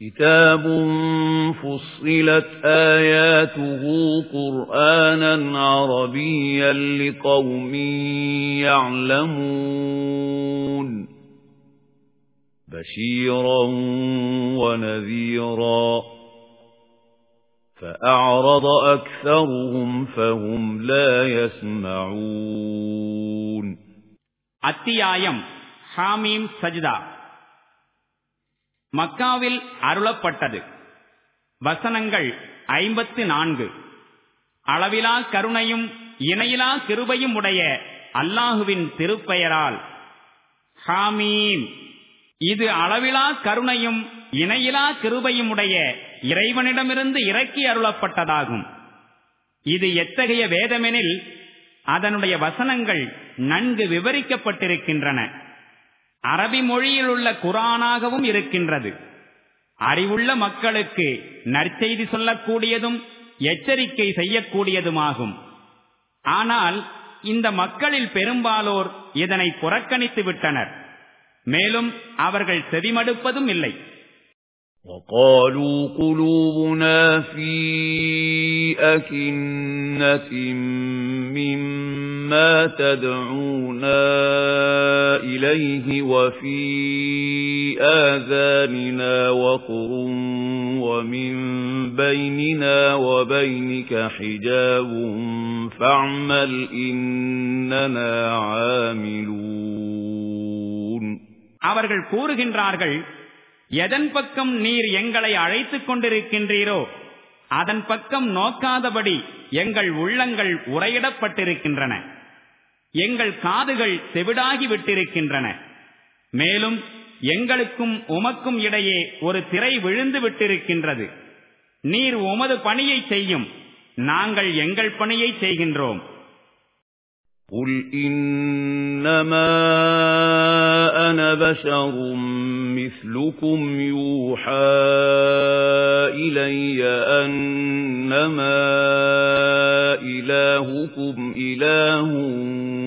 كتاب فصلت آياته قرآنا عربيا لقوم يعلمون بشيرا ونذيرا فأعرض أكثرهم فهم لا يسمعون அத்தியாயம் ஹாமீம் சஜ்தா மக்காவில் அருளப்பட்டது. வசனங்கள் ஐம்பத்து நான்கு அளவிலா கருணையும் இணையிலா கிருபையும் உடைய அல்லாஹுவின் திருப்பெயரால். ஹாமீம். இது அளவிலா கருணையும் இணையிலா கிருபையும் உடைய இறைவனிடமிருந்து இறக்கி அருளப்பட்டதாகும். இது எத்தகைய வேதமெனில் அதனுடைய வசனங்கள் நன்கு விவரிக்கப்பட்டிருக்கின்றன. அரபி மொழியில் உள்ள குரானாகவும் இருக்கின்றது அறிவுள்ள மக்களுக்கு நற்செய்தி சொல்லக்கூடியதும் எச்சரிக்கை செய்யக்கூடியதுமாகும் ஆனால் இந்த மக்களில் பெரும்பாலோர் இதனை புறக்கணித்து விட்டனர் மேலும் அவர்கள் செவிமடுப்பதும் இல்லை وقالوا قلوبنا في أكنة مما تدعونا إليه وفي آذاننا وقر ومن بيننا وبينك حجاب فاعمل إننا عاملون அவர்கள் கூறுகின்றார்கள் எதன் பக்கம் நீர் எங்களை அழைத்துக் கொண்டிருக்கின்றீரோ அதன் பக்கம் நோக்காதபடி எங்கள் உள்ளங்கள் உரையிடப்பட்டிருக்கின்றன எங்கள் காதுகள் செவிடாகி விட்டிருக்கின்றன மேலும் எங்களுக்கும் உமக்கும் இடையே ஒரு திரை விழுந்து விட்டிருக்கின்றது நீர் உமது பணியை செய்யும் நாங்கள் எங்கள் பணியை செய்கின்றோம் قل إنما أنا بشر مثلكم يوحى إلي أنما إلهكم إله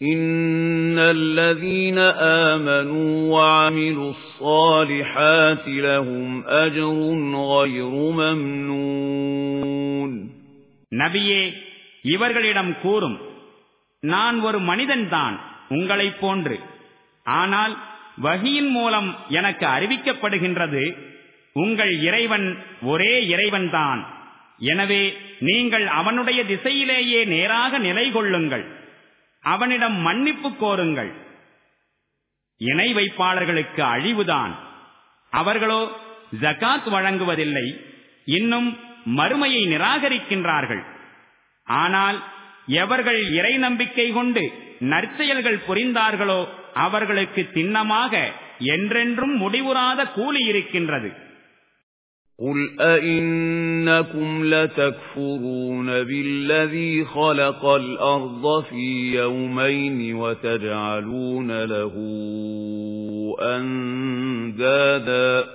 إن الذين آمنوا وعملوا الصالحات لهم أجر غير ممنون நபியே இவர்களிடம் கூறும் நான் ஒரு மனிதன்தான் உங்களைப் போன்று ஆனால் வகியின் மூலம் எனக்கு அறிவிக்கப்படுகின்றது உங்கள் இறைவன் ஒரே இறைவன்தான் எனவே நீங்கள் அவனுடைய திசையிலேயே நேராக நிலை கொள்ளுங்கள் அவனிடம் மன்னிப்பு கோருங்கள். இணை வைப்பாளர்களுக்கு அழிவுதான். அவர்களோ ஜகாத் வழங்குவதில்லை இன்னும் மறுமையை நிராகரிக்கின்றார்கள். ஆனால் எவர்கள் இறை நம்பிக்கை கொண்டு நற்செயல்கள் புரிந்தார்களோ அவர்களுக்கு திண்ணமாக என்றென்றும் முடிவுறாத கூலி இருக்கின்றது. قُلْ أَئِنَّكُمْ لَتَكْفُرُونَ بِالَّذِي خَلَقَ الْأَرْضَ فِي يَوْمَيْنِ وَتَجْعَلُونَ لَهُ أَندَادًا.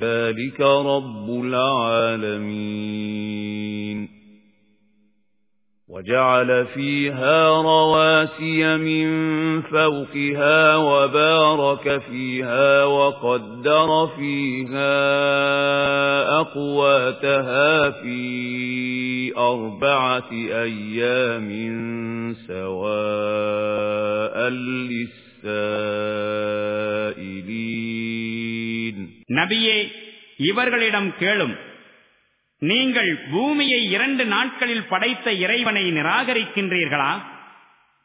ذَلِكَ رَبُّ الْعَالَمِينَ. وَجَعَلَ فِيهَا رَوَاسِيَ مِن فَوْقِهَا وَبَارَكَ فِيهَا وَقَدَّرَ فِيهَا أَقْوَاتَهَا فِي أَرْبَعَةِ أَيَّامٍ سَوَاءً لِلسَّائِلِينَ நபியே இவர்களிடம் கேளும் நீங்கள் பூமியை இரண்டு நாட்களில் படைத்த இறைவனை நிராகரிக்கின்றீர்களா?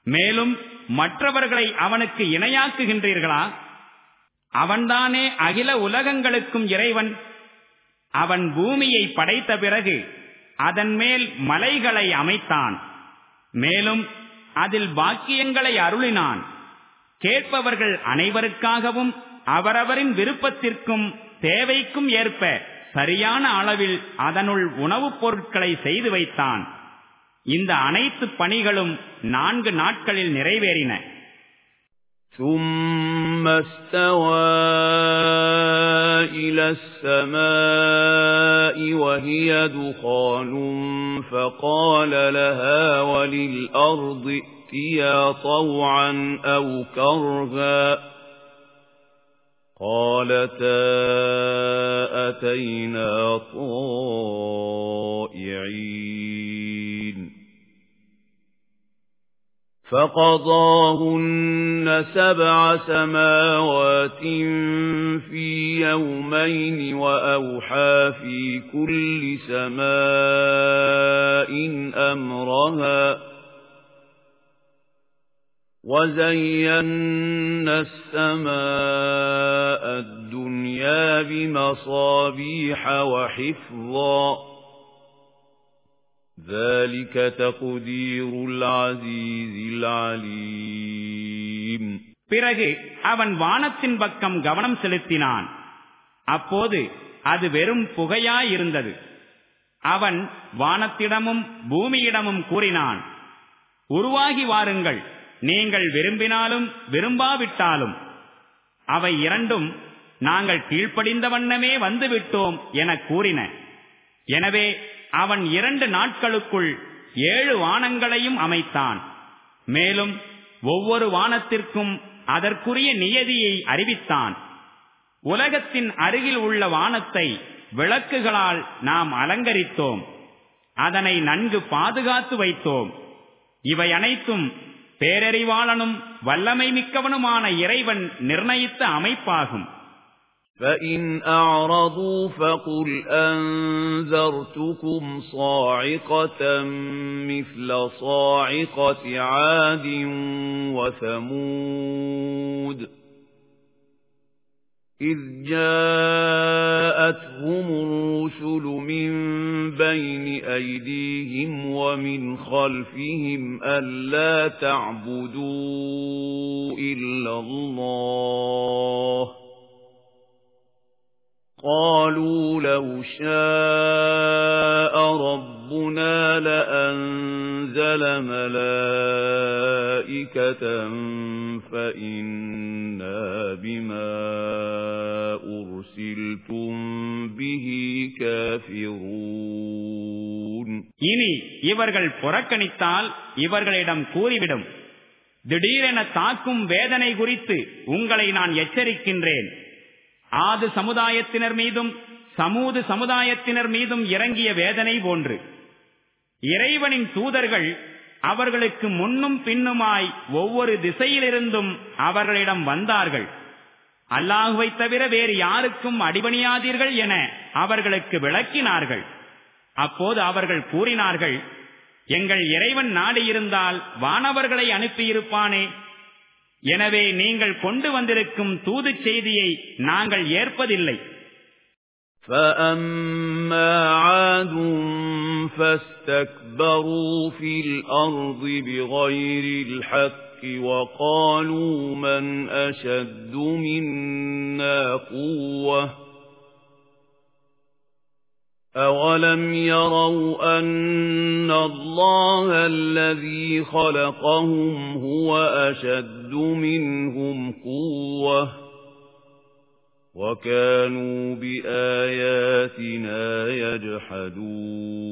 மேலும் மற்றவர்களை அவனுக்கு இணையாக்குகின்றீர்களா? அவன்தானே அகில உலகங்களுக்கும் இறைவன். அவன் பூமியை படைத்த பிறகு அதன் மேல் மலைகளை அமைத்தான். மேலும் அதில் பாக்கியங்களை அருளினான். கேட்பவர்கள் அனைவருக்காகவும் அவரவரின் விருப்பத்திற்கும் தேவைக்கும் ஏற்ப சரியான அளவில் அதனுள் உணவுப் பொருட்களை செய்து வைத்தான் இந்த அனைத்து பணிகளும் நான்கு நாட்களில் நிறைவேறின ثم استوى إلى السماء وهي دخان فقال لها وللأرض ائتيا طوعا أو كرها قالتا أتينا طائعين فقضاهن سبع سماوات في يومين وأوحى في كل سماء أمرها وزينا السماء الدنيا بمصابيح وحفظا ذلك تقدير العزيز العليم பிறகு அவன் வானத்தின் பக்கம் கவனம் செலுத்தினான் அப்போது அது வெறும் புகையாயிருந்தது அவன் வானத்திடமும் பூமியிடமும் கூறினான் உருவாகி வாருங்கள் நீங்கள் விரும்பினாலும் விரும்பாவிட்டாலும் அவை இரண்டும் நாங்கள் கீழ்ப்படிந்த வண்ணமே வந்துவிட்டோம் என கூறின. எனவே அவன் இரண்டு நாட்களுக்குள் ஏழு வானங்களையும் அமைத்தான். மேலும் ஒவ்வொரு வானத்திற்கும் அதற்குரிய நியதியை அறிவித்தான். உலகத்தின் அருகில் உள்ள வானத்தை விளக்குகளால் நாம் அலங்கரித்தோம். அதனை நன்கு பாதுகாத்து வைத்தோம். இவை அனைத்தும் பேரறிவாளனும் வல்லமை மிக்கவனுமான இறைவன் நிர்ணயித்த அமைப்பாகும் فَإِنْ أَعْرَضُوا فَقُلْ أَنذَرْتُكُمْ صَاعِقَةً مِثْلَ صَاعِقَةِ عَادٍ وَثَمُودَ إِذْ جَاءَتْهُمُ الرُّسُلُ مِنْ بَيْنِ أَيْدِيهِمْ وَمِنْ خَلْفِهِمْ أَلَّا تَعْبُدُوا إِلَّا اللَّهَ. قالوا لو شاء ربنا لأنزل ملائكة فإنا بما أرسلتم به كافرون இனி இவர்கள் புறக்கணித்தால் இவர்களிடம் கூறிவிடும் திடீரென தாக்கும் வேதனை குறித்து உங்களை நான் எச்சரிக்கின்றேன் ஆது சமுதாயத்தினர் மீதும் சமூது சமுதாயத்தினர் மீதும் இறங்கிய வேதனை போன்று இறைவனின் தூதர்கள் அவர்களுக்கு முன்னும் பின்னுமாய் ஒவ்வொரு திசையிலிருந்தும் அவர்களிடம் வந்தார்கள் அல்லாஹுவை தவிர வேறு யாருக்கும் அடிபணியாதீர்கள் என அவர்களுக்கு விளக்கினார்கள் அப்போது அவர்கள் கூறினார்கள் எங்கள் இறைவன் நாடியிருந்தால் வானவர்களை அனுப்பியிருப்பானே எனவே நீங்கள் கொண்டு வந்திருக்கும் தூது செய்தியை நாங்கள் ஏற்பதில்லை فَأَمَّا عَادٌ فَاسْتَكْبَرُوا فِي الْأَرْضِ بِغَيْرِ الْحَقِّ وَقَالُوا مَنْ أَشَدُّ مِنَّا قُوَّةً أَوَلَمْ يَرَوْا أَنَّ اللَّهَ الَّذِي خَلَقَهُمْ هُوَ أَشَدُّ مِنْهُمْ قُوَّةً وَكَانُوا بِآيَاتِنَا يَجْحَدُونَ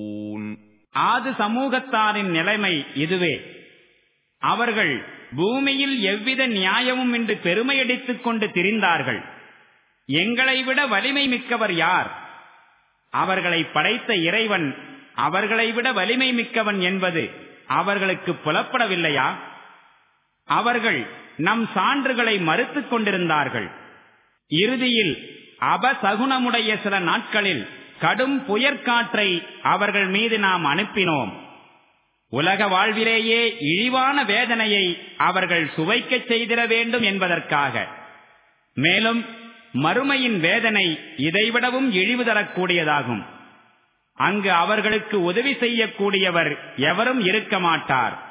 ஆது சமூகத்தாரின் நிலைமை இதுவே. அவர்கள் பூமியில் எவ்வித நியாயமும் இன்று பெருமையடித்துக் கொண்டு திரிந்தார்கள். எங்களை விட வலிமை மிக்கவர் யார்? அவர்களை படைத்த இறைவன் அவர்களை விட வலிமை மிக்கவன் என்பது அவர்களுக்கு புலப்படவில்லையா? அவர்கள் நம் சான்றுகளை மறுத்துக் கொண்டிருந்தார்கள். இறுதியில் அபசகுணமுடைய சில நாட்களில் கடும் புயற்காற்றை அவர்கள் மீது நாம் அனுப்பினோம். உலக வாழ்விலேயே இழிவான வேதனையை அவர்கள் சுவைக்கச் செய்திட வேண்டும் என்பதற்காக. மேலும் மறுமையின் வேதனை இதைவிடவும் இழிவு தரக்கூடியதாகும். அங்கு அவர்களுக்கு உதவி செய்யக்கூடியவர் எவரும் இருக்க மாட்டார்.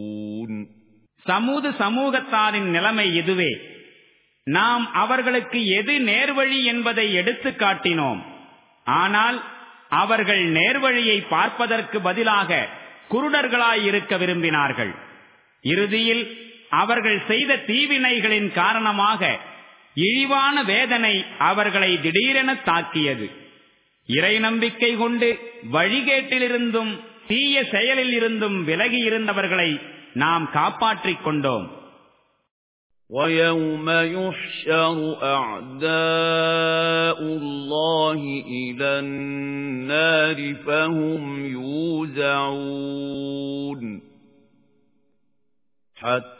சமூது சமூகத்தாரின் நிலைமை இதுவே நாம் அவர்களுக்கு எது நேர்வழி என்பதை எடுத்து காட்டினோம். ஆனால் அவர்கள் நேர்வழியை பார்ப்பதற்கு பதிலாக குருடர்களாய் இருக்க விரும்பினார்கள். இறுதியில் அவர்கள் செய்த தீவினைகளின் காரணமாக இழிவான வேதனை அவர்களை திடீரென தாக்கியது. இறை நம்பிக்கை கொண்டு வழிகேட்டிலிருந்தும் தீய செயலில் இருந்தும் விலகி இருந்தவர்களை நாம் காப்பாற்றிக் கொண்டோம் وَيَوْمَ يُحْشَرُ أَعْدَاءُ اللَّهِ إِلَى النَّارِ فَهُمْ يُوزَعُونَ حَتَّى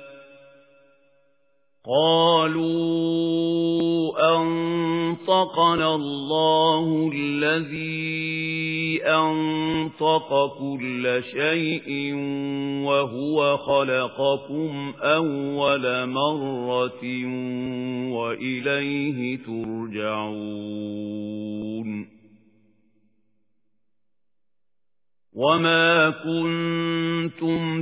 قالوا أنطقنا الله الذي أنطق كل شيء وهو خلقكم أول مرة وإليه ترجعون وَمَا كُنتُمْ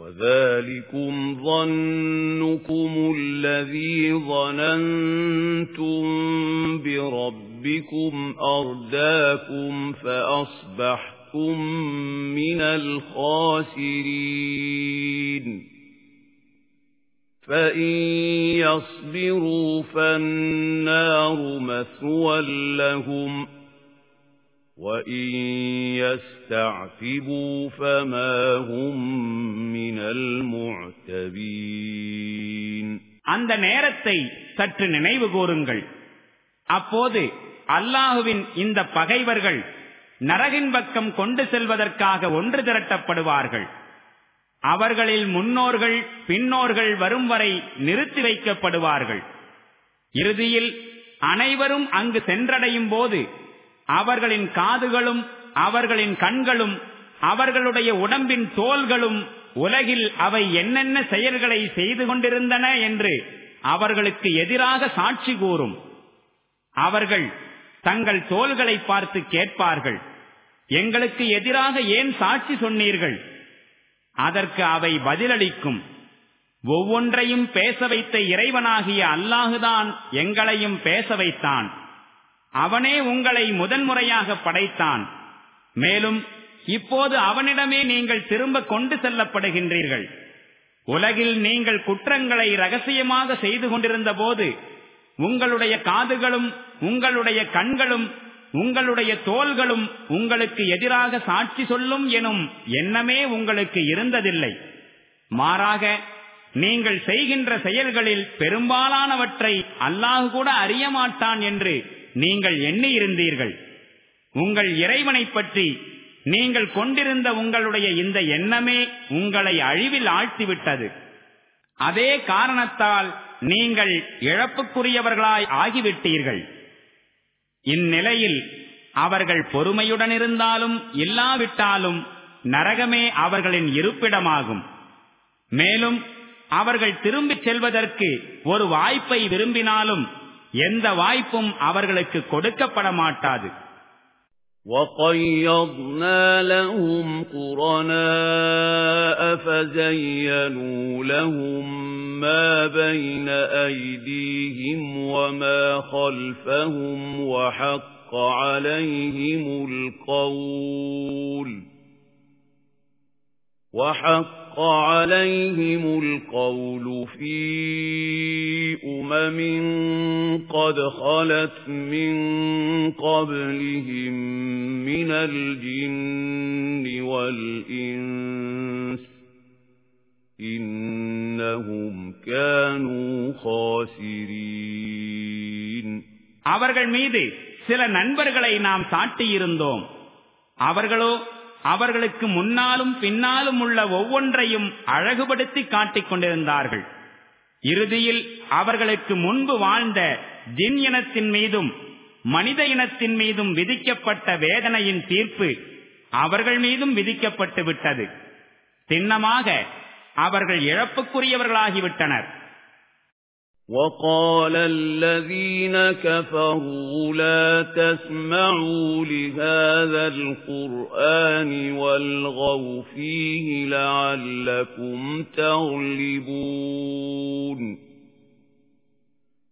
وَذَلِكُمْ ظَنُّكُمُ الَّذِي ظَنَنْتُمْ بِرَبِّكُمْ أَرْدَاكُمْ فَأَصْبَحْتُمْ مِنَ الْخَاسِرِينَ فَإِن يَصْبِرُوا فَالنَّارُ مَثْوًى لَّهُمْ وَإِن يَسْتَعْتِبُوا فَمَا هُمْ مِنَ الْمُعْتَبِينَ அந்த நேரத்தை சற்று நினைவு கூறுங்கள் அப்போது அல்லாஹுவின் இந்த பகைவர்கள் நரகின் பக்கம் கொண்டு செல்வதற்காக ஒன்று திரட்டப்படுவார்கள் அவர்களில் முன்னோர்கள் பின்னோர்கள் வரும் வரை நிறுத்தி வைக்கப்படுவார்கள் இறுதியில் அனைவரும் அங்கு சென்றடையும் போது அவர்களின் காதுகளும் அவர்களின் கண்களும் அவர்களுடைய உடம்பின் தோள்களும் உலகில் அவை என்னென்ன செயல்களை செய்து கொண்டிருந்தன என்று அவர்களுக்கு எதிராக சாட்சி கூறும். அவர்கள் தங்கள் தோள்களை பார்த்து கேட்பார்கள். எங்களுக்கு எதிராக ஏன் சாட்சி சொன்னீர்கள்? அதற்கு அவை பதிலளிக்கும். ஒவ்வொன்றையும் பேச வைத்த இறைவனாகிய அல்லாஹுதான் எங்களையும் பேச வைத்தான். அவனே உங்களை முதன்முறையாக படைத்தான். மேலும் இப்போது அவனிடமே நீங்கள் திரும்ப கொண்டு செல்லப்படுகின்றீர்கள். உலகில் நீங்கள் குற்றங்களை ரகசியமாக செய்து கொண்டிருந்த போது உங்களுடைய காதுகளும் உங்களுடைய கண்களும் உங்களுடைய தோள்களும் உங்களுக்கு எதிராக சாட்சி சொல்லும் எனும் எண்ணமே உங்களுக்கு இருந்ததில்லை. மாறாக நீங்கள் செய்கின்ற செயல்களில் பெரும்பாலானவற்றை அல்லாஹு கூட அறிய மாட்டான் என்று நீங்கள் எண்ணியிருந்தீர்கள். உங்கள் இறைவனை பற்றி நீங்கள் கொண்டிருந்த உங்களுடைய இந்த எண்ணமே உங்களை அழிவில் ஆழ்த்திவிட்டது. அதே காரணத்தால் நீங்கள் இழப்புக்குரியவர்களாய் ஆகிவிட்டீர்கள். இந்நிலையில் அவர்கள் பொறுமையுடன் இருந்தாலும் இல்லாவிட்டாலும் நரகமே அவர்களின் இருப்பிடமாகும். மேலும் அவர்கள் திரும்பிச் செல்வதற்கு ஒரு வாய்ப்பை விரும்பினாலும் எந்த வாய்ப்பும் அவர்களுக்கு கொடுக்கப்பட மாட்டாது وَقَيَّضْنَا لَهُمْ قُرَنَاءَ فَزَيَّنُوا لَهُم مَّا بَيْنَ أَيْدِيهِمْ وَمَا خَلْفَهُمْ وَحَقَّ عَلَيْهِمُ الْقَوْلُ وَحَقَّ حَقَّ عَلَيْهِمُ الْقَوْلُ فِي أُمَمٍ قَدْ خَلَتْ مِنْ قَبْلِهِمْ مِنَ الْجِنِّ وَالْإِنسِ إِنَّهُمْ كَانُوا خَاسِرِينَ அவர்கள் மீது சில நண்பர்களை நாம் சாட்டியிருந்தோம் அவர்களோ அவர்களுக்கு முன்னாலும் பின்னாலும் உள்ள ஒவ்வொன்றையும் அழகுபடுத்தி காட்டிக் கொண்டிருந்தார்கள். இறுதியில் அவர்களுக்கு முன்பு வாழ்ந்த ஜின் இனத்தின் மீதும் மனித இனத்தின் மீதும் விதிக்கப்பட்ட வேதனையின் தீர்ப்பு அவர்கள் மீதும் விதிக்கப்பட்டு விட்டது. சின்னமாக அவர்கள் இழப்புக்குரியவர்களாகிவிட்டனர். وَقَالَ الَّذِينَ كَفَرُوا لَا تَسْمَعُوا لِهَذَا الْقُرْآنِ وَالْغَوْا فِيهِ لَعَلَّكُمْ تَغْلِبُونَ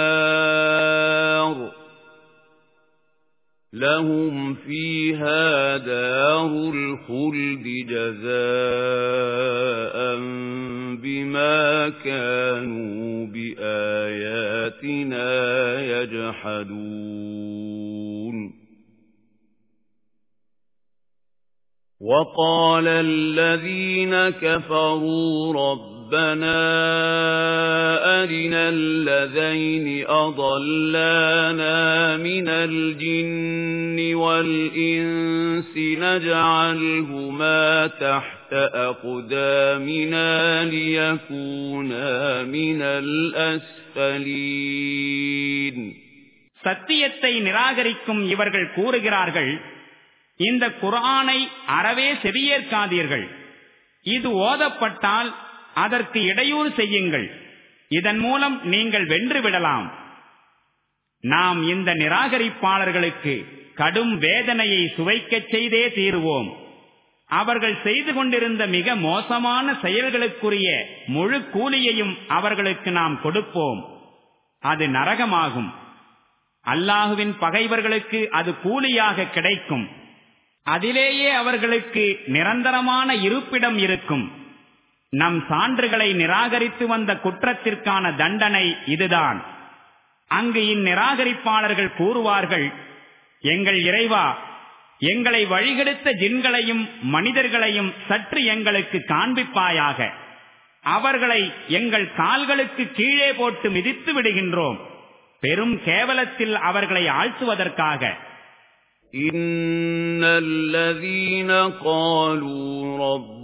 النار. لهم فيها دار الخلد جزاء بما كانوا بآياتنا يجحدون. وقال الذين كفروا رب رَبَّنَا أَرِنَا الَّذَيْنِ أَضَلَّانَا مِنَ الْجِنِّ وَالْإِنسِ نَجْعَلْهُمَا تَحْتَ أَقْدَامِنَا لِيَكُونَا مِنَ الْأَسْفَلِينَ சத்தியத்தை நிராகரிக்கும் இவர்கள் கூறுகிறார்கள் இந்த குரானை அறவே செவியேற்காதீர்கள் இது ஓதப்பட்டால் அதற்கு இடையூறு செய்யுங்கள். இதன் மூலம் நீங்கள் வென்று விடலாம். நாம் இந்த நிராகரிப்பாளர்களுக்கு கடும் வேதனையை சுவைக்கச் செய்தே தீருவோம். அவர்கள் செய்து கொண்டிருந்த மிக மோசமான செயல்களுக்குரிய முழு கூலியையும் அவர்களுக்கு நாம் கொடுப்போம். அது நரகமாகும். அல்லாஹுவின் பகைவர்களுக்கு அது கூலியாக கிடைக்கும். அதிலேயே அவர்களுக்கு நிரந்தரமான இருப்பிடம் இருக்கும். நம் சான்றுகளை நிராகரித்து வந்த குற்றத்திற்கான தண்டனை இதுதான் அங்கு இந்நிராகரிப்பாளர்கள் கூறுவார்கள் எங்கள் இறைவா எங்களை வழிகெடுத்த ஜின்களையும் மனிதர்களையும் சற்று எங்களுக்கு காண்பிப்பாயாக அவர்களை எங்கள் கால்களுக்கு கீழே போட்டு மிதித்து விடுகின்றோம் பெரும் கேவலத்தில் அவர்களை ஆழ்த்துவதற்காக إِنَّ الَّذِينَ قَالُوا رَبُّ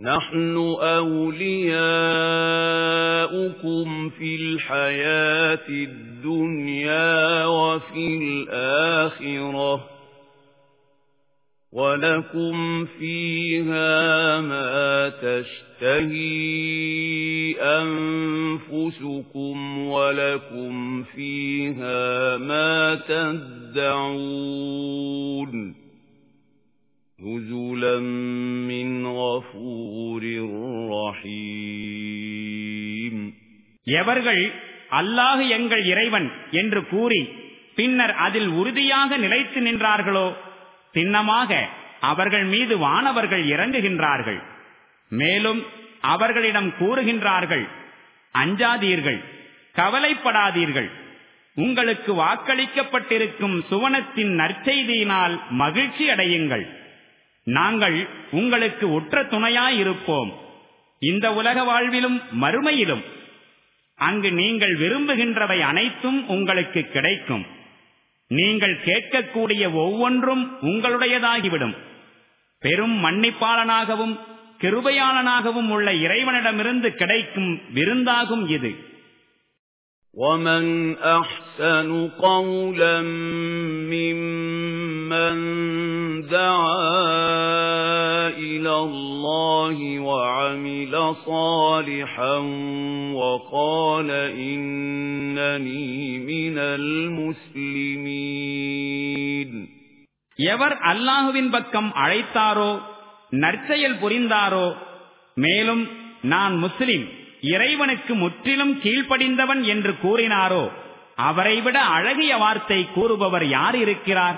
نَحْنُ أَوْلِيَاؤُكُمْ فِي الْحَيَاةِ الدُّنْيَا وَفِي الْآخِرَةِ وَلَكُمْ فِيهَا مَا تَشْتَهِي أَنفُسُكُمْ وَلَكُمْ فِيهَا مَا تَدَّعُونَ نُزُلًا مِنْ غَفُورٍ رَحِيمٍ எவர்கள் அல்லாஹ் எங்கள் இறைவன் என்று கூறி பின்னர் அதில் உறுதியாக நிலைத்து நின்றார்களோ சின்னமாக அவர்கள் மீது வானவர்கள் இறங்குகின்றார்கள் மேலும் அவர்களிடம் கூறுகின்றார்கள் அஞ்சாதீர்கள் கவலைப்படாதீர்கள் உங்களுக்கு வாக்களிக்கப்பட்டிருக்கும் சுவனத்தின் நற்செய்தியினால் மகிழ்ச்சி அடையுங்கள் நாங்கள் உங்களுக்கு உற்ற துணையாயிருப்போம் இந்த உலக வாழ்விலும் மறுமையிலும் அங்கு நீங்கள் விரும்புகின்றவை அனைத்தும் உங்களுக்கு கிடைக்கும் நீங்கள் கேட்கக்கூடிய ஒவ்வொன்றும் உங்களுடையதாகிவிடும் பெரும் மன்னிப்பாளனாகவும் கிருபையாளனாகவும் உள்ள இறைவனிடமிருந்து கிடைக்கும் விருந்தாகும் இது وَمَنْ أَحْسَنُ قَوْلًا مِّمَّن دَعَا إِلَى اللَّهِ وَعَمِلَ صَالِحًا وَقَالَ إِنَّنِي مِنَ الْمُسْلِمِينَ எவர் அல்லாஹுவின் பக்கம் அழைத்தாரோ நற்செயல் புரிந்தாரோ மேலும் நான் முஸ்லிம் இறைவனுக்கு முற்றிலும் கீழ்ப்படிந்தவன் என்று கூறினாரோ அவரை விட அழகிய வார்த்தை கூறுபவர் யார் இருக்கிறார்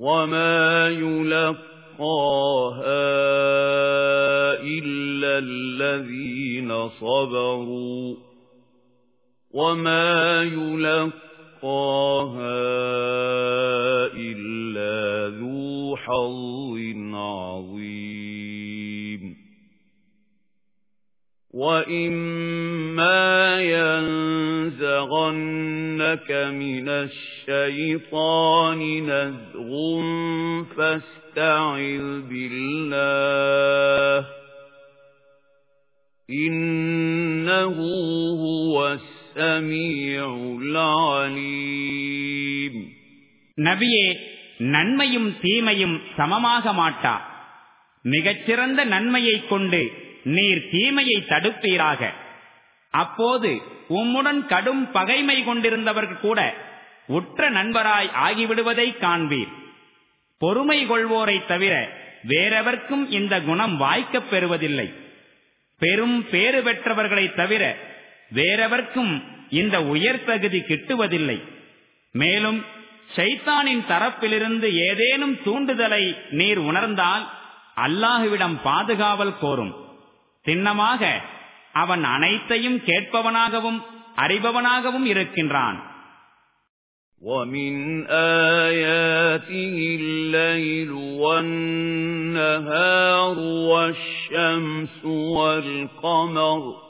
وَمَا يُلَقَّاهَا إِلَّا الَّذِينَ صَبَرُوا وَمَا يُلَقَّاهَا إِلَّا ذُو حَظٍّ عَظِيمٍ وَإِمَّا يَنزَغَنَّكَ مِنَ الشَّيْطَانِ نَزْغٌ فَاسْتَعِذْ بِاللَّهِ إِنَّهُ هُوَ السَّمِيعُ الْعَلِيمُ நபியே நன்மையும் தீமையும் சமமாக மாட்டா மிகச்சிறந்த நன்மையைக் கொண்டு நீர் தீமையை தடுப்பீராக அப்போது உம்முடன் கடும் பகைமை கொண்டிருந்தவர்கள் கூட உற்ற நண்பராய் ஆகிவிடுவதை காண்பீர். பொறுமை கொள்வோரை தவிர வேறெவர்க்கும் இந்த குணம் வாய்க்கப் பெறுவதில்லை. பெரும் பேறு பெற்றவர்களை தவிர வேறெவர்க்கும் இந்த உயர் தகுதி கிட்டுவதில்லை. மேலும் சைத்தானின் தரப்பிலிருந்து ஏதேனும் தூண்டுதலை நீர் உணர்ந்தால் அல்லாஹுவிடம் பாதுகாவல் கோரும். சின்னமாக அவன் அனைத்தையும் கேட்பவனாகவும் அறிபவனாகவும் இருக்கின்றான். وَمِنْ آيَاتِهِ اللَّيْلُ وَالنَّهَارُ وَالشَّمْسُ وَالْقَمَرُ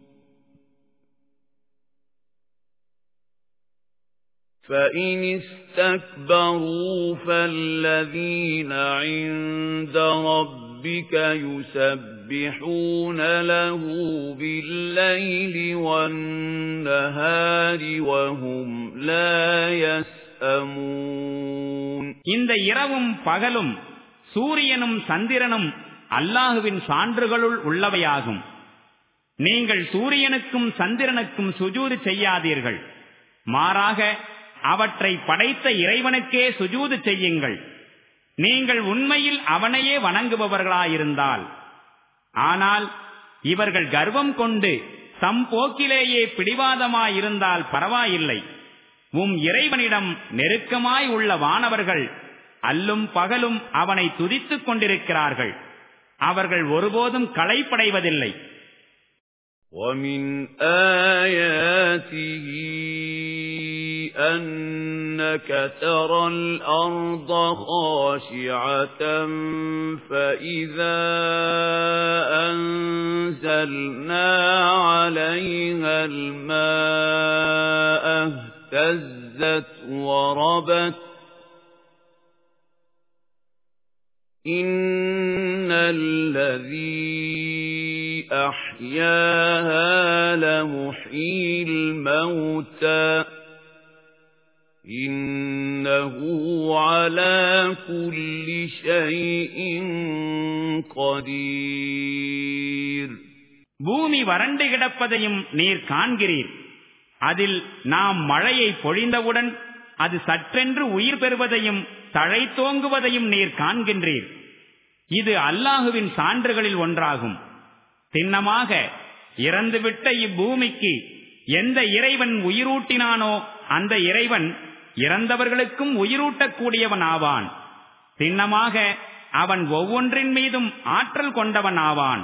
فَإِنِ اسْتَكْبَرُوا فَالَّذِينَ عِندَ رَبِّكَ يُسَبِّحُونَ لَهُ بِاللَّيْلِ وَالنَّهَارِ وَهُمْ لَا يَسْأَمُونَ இந்த இரவும் பகலும் சூரியனும் சந்திரனும் அல்லாஹுவின் சான்றுகளுள் உள்ளவையாகும் நீங்கள் சூரியனுக்கும் சந்திரனுக்கும் சுஜூது செய்யாதீர்கள் மாறாக அவற்றை படைத்த இறைவனுக்கே சுஜூது செய்யுங்கள். நீங்கள் உண்மையில் அவனையே வணங்குபவர்களாயிருந்தால். ஆனால் இவர்கள் கர்வம் கொண்டு தம் போக்கிலேயே பிடிவாதமாயிருந்தால் பரவாயில்லை. உம் இறைவனிடம் நெருக்கமாய் உள்ள வானவர்கள் அல்லும் பகலும் அவனை துதித்துக் கொண்டிருக்கிறார்கள். அவர்கள் ஒருபோதும் களைப்படைவதில்லை. وَمِنْ آيَاتِهِ أَنَّكَ تَرَى الْأَرْضَ خَاشِعَةً فَإِذَا أَنزَلْنَا عَلَيْهَا الْمَاءَ اهْتَزَّتْ وَرَبَتْ إِنَّ الَّذِي أَحْيَاهَا لَمُحْيِي الْمَوْتَى إِنَّهُ عَلَى كُلِّ شَيْءٍ قَدِيرٌ பூமி வறண்டு கிடப்பதையும் நீர் காண்கிறீர் அதில் நாம் மழையை பொழிந்தவுடன் அது சற்றென்று உயிர் பெறுவதையும் தழைத்தோங்குவதையும் நீர் காண்கின்றீர். இது அல்லாஹுவின் சான்றுகளில் ஒன்றாகும். சின்னமாக இறந்துவிட்ட இப்பூமிக்கு எந்த இறைவன் உயிரூட்டினானோ அந்த இறைவன் இறந்தவர்களுக்கும் உயிரூட்டக்கூடியவன் ஆவான் சின்னமாக அவன் ஒவ்வொன்றின் மீதும் ஆற்றல் கொண்டவன் ஆவான்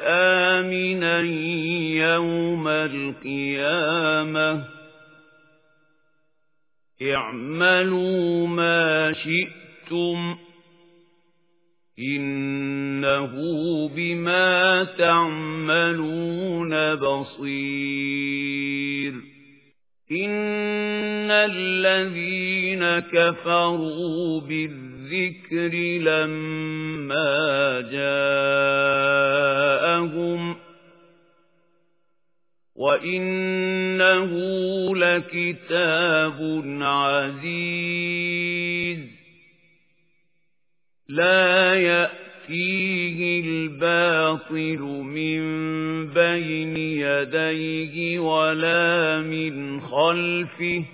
آمِنًا يَوْمَ الْقِيَامَةِ اعْمَلُوا مَا شِئْتُمْ إِنَّهُ بِمَا تَعْمَلُونَ بَصِيرٌ إِنَّ الَّذِينَ كَفَرُوا بِالذِّكْرِ لَمَّا جَاءَهُمْ وَإِنَّهُ لَكِتَابٌ عَزِيزٌ لا يأتيه الباطل من بين يديه ولا من خلفه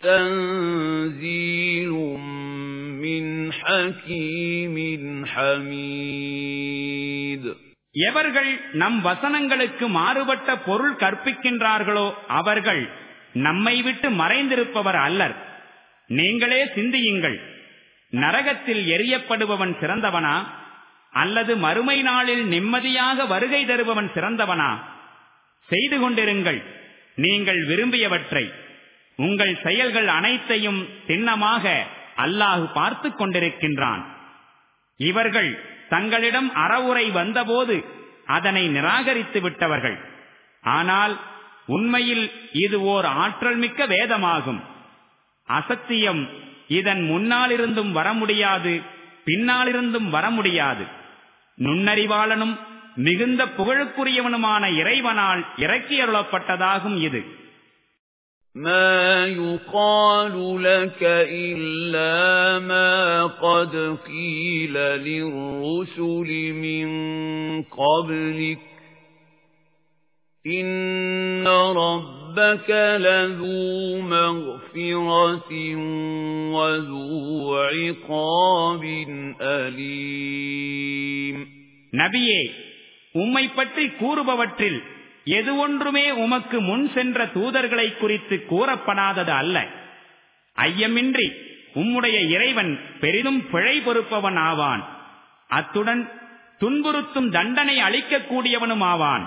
تنزيل من حكيم حميد எவர்கள் நம் வசனங்களுக்கு மாறுபட்ட பொருள் கற்பிக்கின்றார்களோ அவர்கள் நம்மை விட்டு மறைந்திருப்பவர் அல்லர் நீங்களே சிந்தியுங்கள் நரகத்தில் எரியப்படுபவன் சிறந்தவனா அல்லது மறுமை நாளில் நிம்மதியாக வருகை தருபவன் சிறந்தவனா செய்து கொண்டிருங்கள் நீங்கள் விரும்பியவற்றை உங்கள் செயல்கள் அனைத்தையும் சின்னமாக அல்லாஹு பார்த்து கொண்டிருக்கின்றான். இவர்கள் தங்களிடம் அறவுரை வந்தபோது அதனை நிராகரித்து விட்டவர்கள். ஆனால் உண்மையில் இது ஓர் ஆற்றல் மிக்க வேதமாகும். அசத்தியம் இதன் முன்னாலிருந்தும் வர முடியாது பின்னாலிருந்தும் வர முடியாது. நுண்ணறிவாளனும் மிகுந்த புகழுக்குரியவனுமான இறைவனால் இறக்கியருளப்பட்டதாகும் இது. ما يقال لك إلا ما قد قيل للرسل من قبلك إن ربك لذو مغفرة وذو عقاب أليم நபியே உம்மை பற்றி கூறுபவற்றில் எது ஒன்றுமே உமக்கு முன் சென்ற தூதர்களை குறித்து கூறப்படாதது அல்ல ஐயமின்றி உம்முடைய இறைவன் பெரிதும் பிழை பொறுப்பவன் ஆவான் அத்துடன் துன்புறுத்தும் தண்டனை அளிக்கக்கூடியவனும் ஆவான்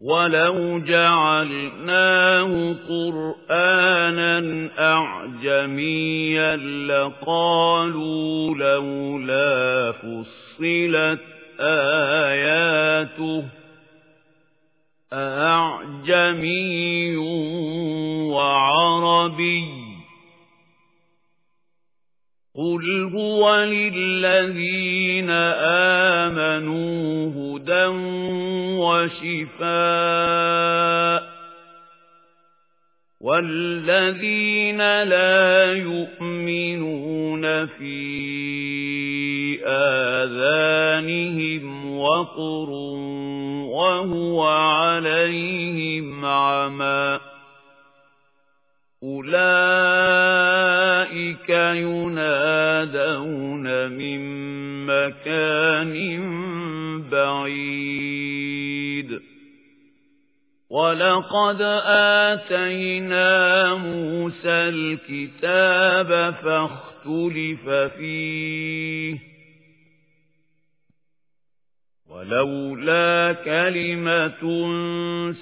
وَلَوْ جَعَلْنَاهُ قُرْآنًا أَعْجَمِيًّا لَّقَالُوا لَوْلَا فُصِّلَتْ آيَاتُهُ أَعْجَمِيٌّ وَعَرَبِيٌّ قُلْ هُوَ لِلَّذِينَ آمَنُوا هُدًى وَشِفَاءٌ وَالَّذِينَ لَا يُؤْمِنُونَ فِي آذَانِهِمْ وَقْرٌ وَهُوَ عَلَيْهِمْ عَمًى. أُولَئِكَ يُنَادَوْنَ مِن مَّكَانٍ بَعِيدٍ. وَلَقَدْ آتَيْنَا مُوسَى الْكِتَابَ فَاخْتُلِفَ فِيهِ وَلَوْلَا كَلِمَةٌ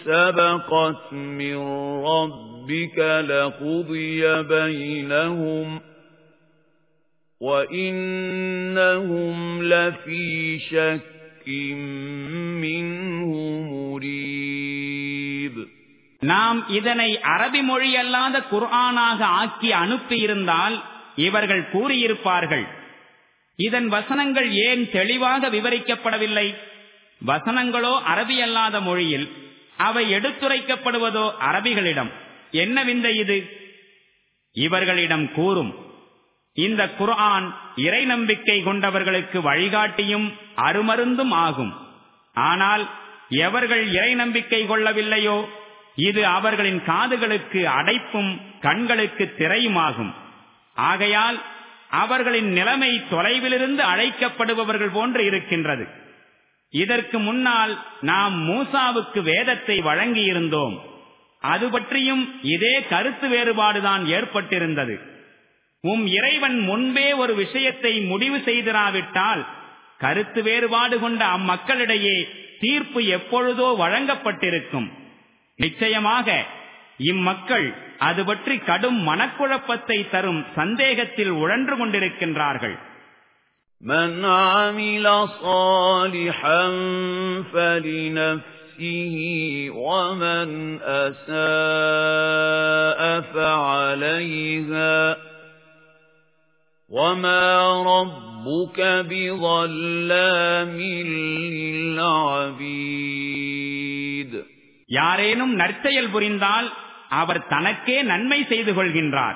سَبَقَتْ مِن رَّبِّكَ رَبِّكَ لَقُضِيَ بَيْنَهُمْ وَإِنَّهُمْ لَفِي شَكٍّ مِّنْهُ مُرِيبٍ நாம் இதனை அரபி மொழி அல்லாத குர்ஆனாக ஆக்கி அனுப்பியிருந்தால் இவர்கள் கூறியிருப்பார்கள் இதன் வசனங்கள் ஏன் தெளிவாக விவரிக்கப்படவில்லை? வசனங்களோ அரபி அல்லாத மொழியில் அவை எடுத்துரைக்கப்படுவதோ அரபிகளிடம். என்ன விந்தை இது? இவர்களிடம் கூறும் இந்த குர்ஆன் இறை நம்பிக்கை கொண்டவர்களுக்கு வழிகாட்டியும் அருமருந்தும் ஆகும். ஆனால் எவர்கள் இறை நம்பிக்கை கொள்ளவில்லையோ இது அவர்களின் காதுகளுக்கு அடைப்பும் கண்களுக்கு திரையுமாகும். ஆகையால் அவர்களின் நிலைமை தொலைவிலிருந்து அழைக்கப்படுபவர்கள் போன்று இருக்கின்றது. இதற்கு முன்னால் நாம் மூசாவுக்கு வேதத்தை வழங்கியிருந்தோம். அது பற்றியும் இதே கருத்து வேறுபாடுதான் ஏற்பட்டிருந்தது. உம் இறைவன் முன்பே ஒரு விஷயத்தை முடிவு செய்திராவிட்டால் கருத்து வேறுபாடு கொண்ட அம்மக்களிடையே தீர்ப்பு எப்பொழுதோ வழங்கப்பட்டிருக்கும். நிச்சயமாக இம்மக்கள் அது பற்றி கடும் மனக்குழப்பத்தை தரும் சந்தேகத்தில் உழன்று கொண்டிருக்கின்றார்கள் من عمل صالحا فلنفسه نفسه ومن أساء فعليها وما ربك بظلام للعبيد யாரேனும் நற்செயல் புரிந்தால் அவர் தனக்கே நன்மை செய்து கொள்கின்றார்.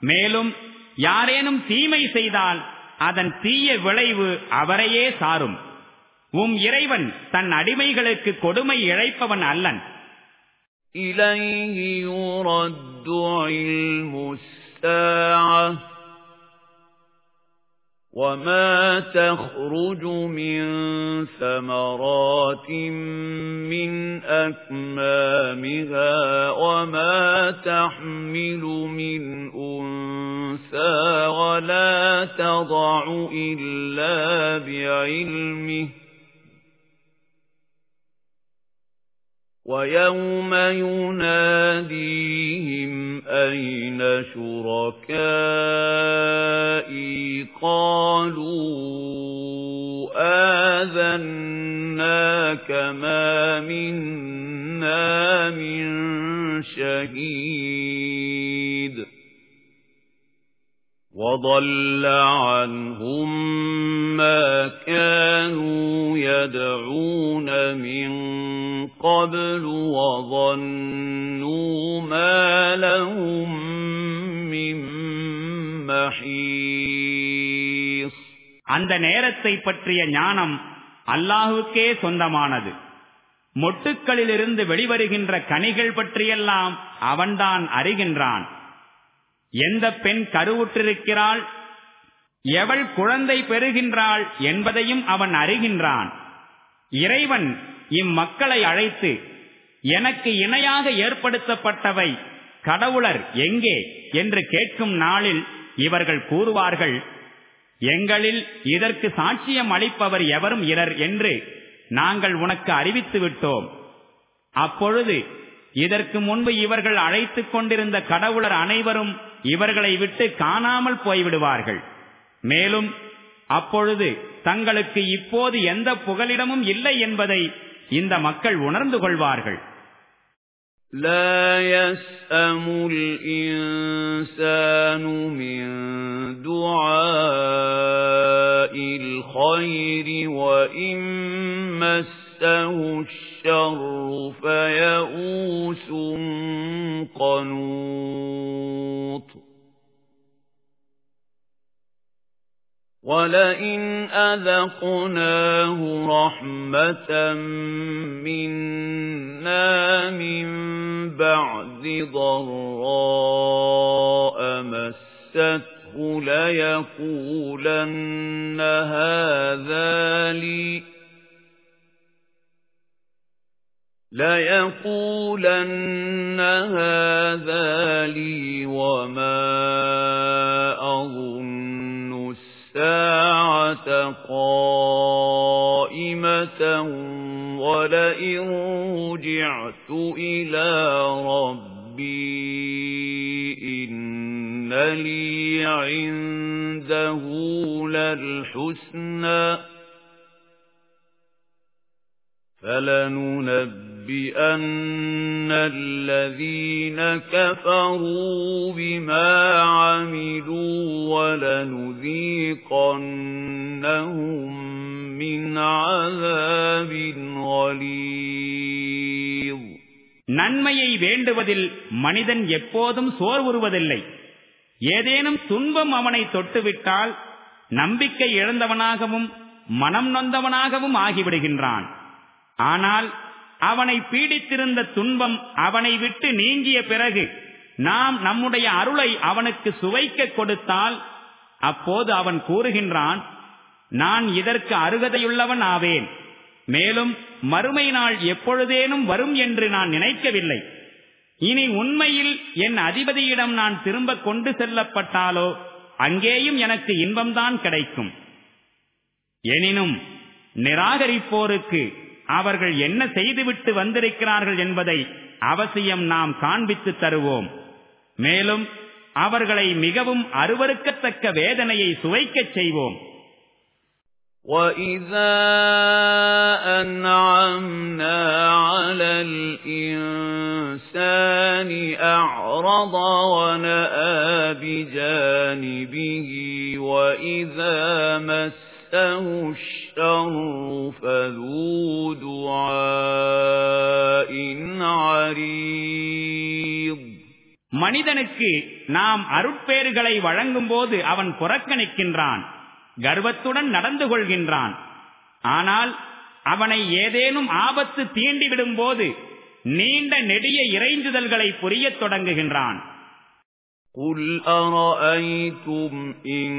மேலும் யாரேனும் தீமை செய்தால் அதன் தீய விளைவு அவரையே சாரும். உம் இறைவன் தன் அடிமைகளுக்கு கொடுமை இழைப்பவன் அல்லன். இலை وما تخرج من ثمرات من أكمامها وما تحمل من أنثى ولا تضع إلا بعلمه وَيَوْمَ يُنَادِيهِمْ أَيْنَ شُرَكَائِي؟ قَالُوا آذَنَّاكَ مَا مِنَّا مِن شَهِيدٍ. وَضَلَّ عَنْهُمْ مَا كَانُوا يَدْعُونَ مِن قَبْلُ وَظَنُّوا مَا لَهُم مِّن مَّحِيصٍ அந்த நேரத்தை பற்றிய ஞானம் அல்லாஹுக்கே சொந்தமானது மொட்டுக்களிலிருந்து வெளிவருகின்ற கனிகள் பற்றியெல்லாம் அவன்தான் அறிகின்றான் எந்த பெண் கருவுற்றிருக்கிறாள்? எவள் குழந்தை பெறுகின்றாள் என்பதையும் அவன் அறிகின்றான். இறைவன் இம்மக்களை அழைத்து எனக்கு இணையாக ஏற்படுத்தப்பட்டவை கடவுளர் எங்கே? என்று கேட்கும் நாளில் இவர்கள் கூறுவார்கள் எங்களில் இதற்கு சாட்சியம் அளிப்பவர் எவரும் இரர் என்று நாங்கள் உனக்கு அறிவித்து விட்டோம். அப்பொழுது இதற்கு முன்பு இவர்கள் அழைத்துக் கொண்டிருந்த கடவுளர் அனைவரும் இவர்களை விட்டு காணாமல் போய்விடுவார்கள் மேலும் அப்பொழுது தங்களுக்கு இப்போது எந்த புகலிடமும் இல்லை என்பதை இந்த மக்கள் உணர்ந்து கொள்வார்கள் لا يسأم الإنسان من دعاء الخير وإن مسه الشر فيئوس قنوط وَلَئِنْ أَذَقْنَاهُ رَحْمَةً مِنَّا مِنْ بَعْدِ ضَرَّاءَ مَسَّتْهُ لَيَقُولَنَّ هَذَا لِي لَيَقُولَنَّ هَذَا لِي وَمَا أَظُنُّ السَّاعَةَ قَائِمَةً وَلَئِن رُّجِعْتُ إِلَى رَبِّي إِنَّ لِي عِندَهُ لَلْحُسْنَى فَلَنُنَبِّئَنَّ الَّذِينَ كَفَرُوا بِمَا عَمِلُوا وَلَنُذِيقَنَّهُم مِّنْ عَذَابٍ غَلِيظٍ நன்மையை வேண்டுவதில் மனிதன் எப்போதும் சோர்வுறுவதில்லை ஏதேனும் துன்பம் அவனை தொட்டுவிட்டால் நம்பிக்கை இழந்தவனாகவும் மனம் நொந்தவனாகவும் ஆகிவிடுகின்றான் ஆனால் அவனை பீடித்திருந்த துன்பம் அவனை விட்டு நீங்கிய பிறகு நாம் நம்முடைய அருளை அவனுக்கு சுவைக்க கொடுத்தால் அப்போது அவன் கூறுகின்றான் நான் இதற்கு அருகதையுள்ளவன் ஆவேன். மேலும் மறுமை நாள் எப்பொழுதேனும் வரும் என்று நான் நினைக்கவில்லை. இனி உண்மையில் என் அதிபதியிடம் நான் திரும்ப கொண்டு செல்லப்பட்டாலோ அங்கேயும் எனக்கு இன்பம்தான் கிடைக்கும். எனினும் நிராகரிப்போருக்கு அவர்கள் என்ன செய்துவிட்டு வந்திருக்கிறார்கள் என்பதை அவசியம் நாம் காண்பித்து தருவோம் மேலும் அவர்களை மிகவும் அருவருக்கத்தக்க வேதனையை சுவைக்கச் செய்வோம் وَإِذَا أَنْعَمْنَا عَلَى الْإِنسَانِ أَعْرَضَ وَنَأَى بِجَانِبِهِ وَإِذَا مَسَّ مَسَّهُ الشَّرُّ فَذُو دُعَاءٍ عَرِيضٍ மனிதனுக்கு நாம் அருட்பேறுகளை வழங்கும் போது அவன் புறக்கணிக்கின்றான் கர்வத்துடன் நடந்து கொள்கின்றான் ஆனால் அவனை ஏதேனும் ஆபத்து தீண்டிவிடும் போது நீண்ட நெடிய இறைஞ்சுதல்களை புரியத் தொடங்குகின்றான் قُلْ أَرَأَيْتُمْ إِن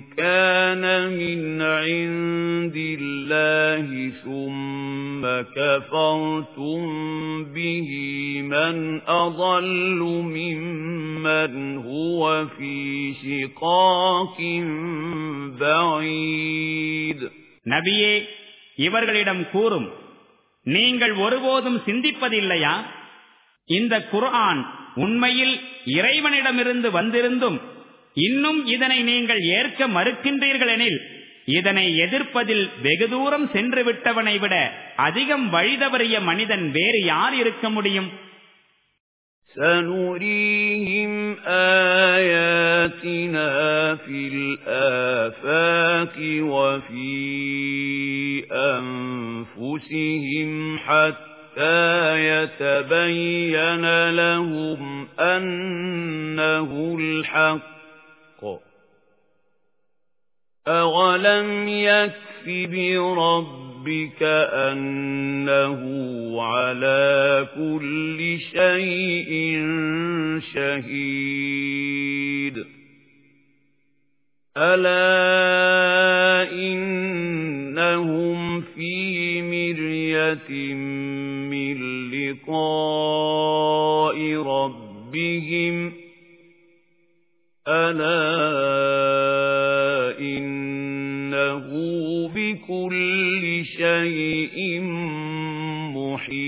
كَانَ مِنْ عِندِ اللَّهِ ثُمَّ كَفَرْتُم بِهِ مَنْ أَضَلُّ مِمَّنْ هُوَ فِي شِقَاقٍ بَعِيدٍ நபியே இவர்களிடம் கூறும் நீங்கள் ஒருபோதும் சிந்திப்பதில்லையா இந்த குர்ஆன் உண்மையில் இறைவனிடமிருந்து வந்திருந்தும் இன்னும் இதனை நீங்கள் ஏற்க மறுக்கின்றீர்கள் எனில் இதனை எதிர்ப்பதில் வெகு தூரம் சென்று விட்டவனை விட அதிகம் வழிதவறிய மனிதன் வேறு யார் இருக்க முடியும் سنريهم آياتنا في الآفاق وفي أنفسهم حتى حَتَّى يَتَبَيَّنَ لَهُمْ أَنَّهُ الْحَقُّ. أَوَلَمْ يَكْفِ بِرَبِّكَ أَنَّهُ عَلَى كُلِّ شَيْءٍ شَهِيدٌ. أَلَا إِنَّهُمْ فِي مِرْيَةٍ لِقَاءِ رَبِّهِمْ رَبِّهِمْ أَلَا إِنَّهُ بِكُلِّ شَيْءٍ مُحِيطٌ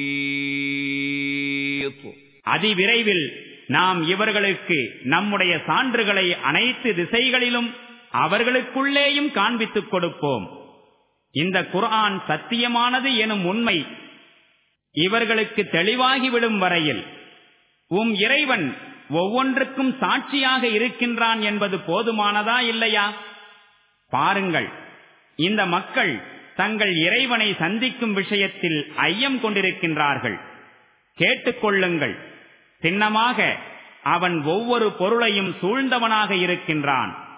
அதிவிரைவில் நாம் இவர்களுக்கு நம்முடைய சான்றுகளை அனைத்து திசைகளிலும் அவர்களுக்குள்ளேயும் காண்பித்துக் கொடுப்போம் இந்த குர்ஆன் சத்தியமானது எனும் உண்மை இவர்களுக்கு தெளிவாகிவிடும் வரையில் உம் இறைவன் ஒவ்வொன்றுக்கும் சாட்சியாக இருக்கின்றான் என்பது போதுமானதா இல்லையா? பாருங்கள். இந்த மக்கள் தங்கள் இறைவனை சந்திக்கும் விஷயத்தில் ஐயம் கொண்டிருக்கின்றார்கள். கேட்டுக்கொள்ளுங்கள் சின்னமாக அவன் ஒவ்வொரு பொருளையும் சூழ்ந்தவனாக இருக்கின்றான்.